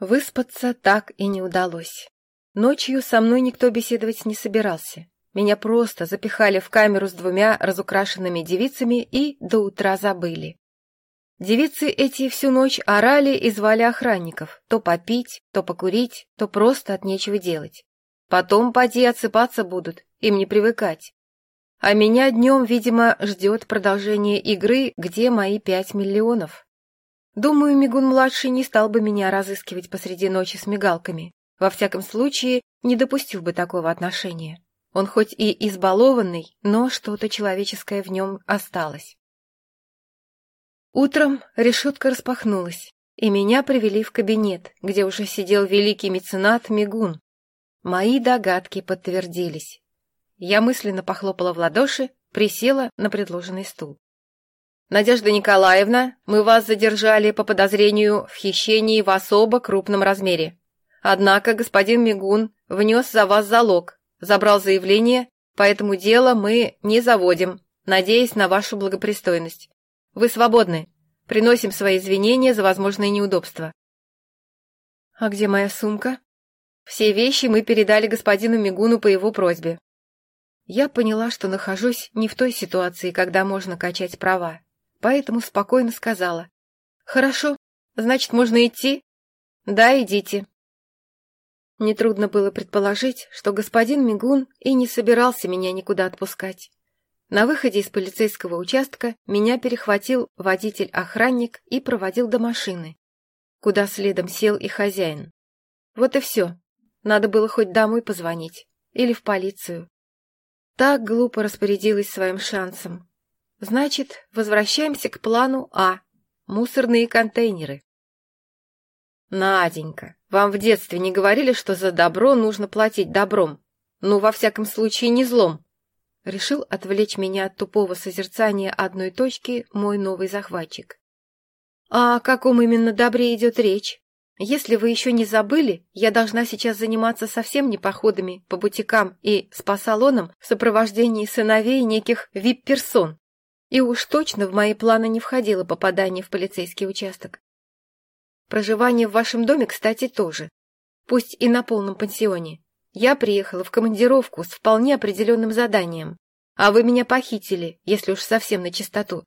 Выспаться так и не удалось. Ночью со мной никто беседовать не собирался. Меня просто запихали в камеру с двумя разукрашенными девицами и до утра забыли. Девицы эти всю ночь орали и звали охранников, то попить, то покурить, то просто от нечего делать. Потом поди отсыпаться будут, им не привыкать. А меня днем, видимо, ждет продолжение игры «Где мои пять миллионов?». Думаю, Мигун-младший не стал бы меня разыскивать посреди ночи с мигалками. Во всяком случае, не допустил бы такого отношения. Он хоть и избалованный, но что-то человеческое в нем осталось. Утром решетка распахнулась, и меня привели в кабинет, где уже сидел великий меценат Мигун. Мои догадки подтвердились. Я мысленно похлопала в ладоши, присела на предложенный стул. «Надежда Николаевна, мы вас задержали по подозрению в хищении в особо крупном размере. Однако господин Мигун внес за вас залог, забрал заявление, поэтому дело мы не заводим, надеясь на вашу благопристойность. Вы свободны. Приносим свои извинения за возможные неудобства». «А где моя сумка?» «Все вещи мы передали господину Мигуну по его просьбе». Я поняла, что нахожусь не в той ситуации, когда можно качать права поэтому спокойно сказала. «Хорошо, значит, можно идти?» «Да, идите». Нетрудно было предположить, что господин Мигун и не собирался меня никуда отпускать. На выходе из полицейского участка меня перехватил водитель-охранник и проводил до машины, куда следом сел и хозяин. Вот и все. Надо было хоть домой позвонить. Или в полицию. Так глупо распорядилась своим шансом. Значит, возвращаемся к плану А. Мусорные контейнеры. Наденька, вам в детстве не говорили, что за добро нужно платить добром? Ну, во всяком случае, не злом. Решил отвлечь меня от тупого созерцания одной точки мой новый захватчик. А о каком именно добре идет речь? Если вы еще не забыли, я должна сейчас заниматься совсем не походами по бутикам и спа-салонам в сопровождении сыновей неких вип-персон. И уж точно в мои планы не входило попадание в полицейский участок. Проживание в вашем доме, кстати, тоже. Пусть и на полном пансионе. Я приехала в командировку с вполне определенным заданием, а вы меня похитили, если уж совсем на чистоту.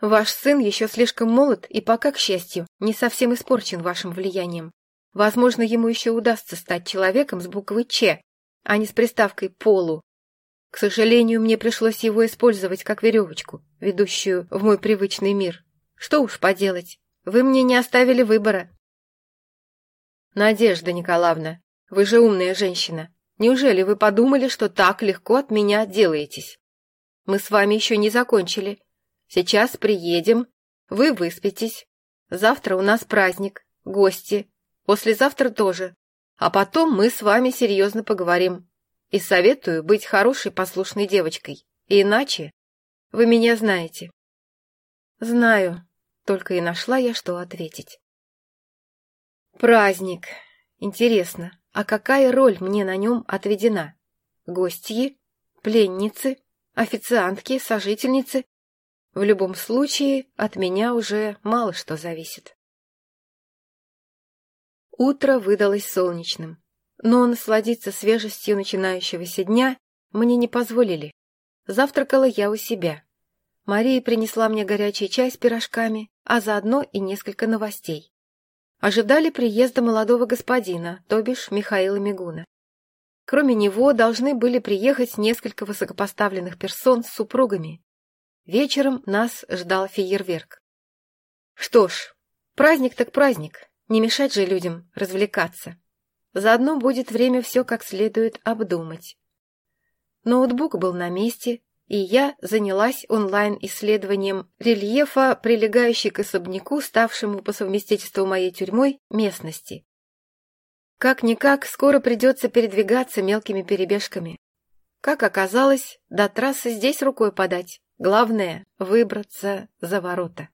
Ваш сын еще слишком молод и пока, к счастью, не совсем испорчен вашим влиянием. Возможно, ему еще удастся стать человеком с буквой «Ч», а не с приставкой «полу», к сожалению, мне пришлось его использовать как веревочку, ведущую в мой привычный мир. Что уж поделать, вы мне не оставили выбора. Надежда Николаевна, вы же умная женщина. Неужели вы подумали, что так легко от меня отделаетесь? Мы с вами еще не закончили. Сейчас приедем, вы выспитесь. Завтра у нас праздник, гости. Послезавтра тоже. А потом мы с вами серьезно поговорим. И советую быть хорошей послушной девочкой. Иначе вы меня знаете. Знаю, только и нашла я, что ответить. Праздник. Интересно, а какая роль мне на нем отведена? Гостьи? Пленницы? Официантки? Сожительницы? В любом случае, от меня уже мало что зависит. Утро выдалось солнечным но насладиться свежестью начинающегося дня мне не позволили. Завтракала я у себя. Мария принесла мне горячий чай с пирожками, а заодно и несколько новостей. Ожидали приезда молодого господина, то бишь Михаила Мигуна. Кроме него должны были приехать несколько высокопоставленных персон с супругами. Вечером нас ждал фейерверк. Что ж, праздник так праздник, не мешать же людям развлекаться. Заодно будет время все как следует обдумать. Ноутбук был на месте, и я занялась онлайн-исследованием рельефа, прилегающей к особняку, ставшему по совместительству моей тюрьмой, местности. Как-никак, скоро придется передвигаться мелкими перебежками. Как оказалось, до трассы здесь рукой подать. Главное — выбраться за ворота.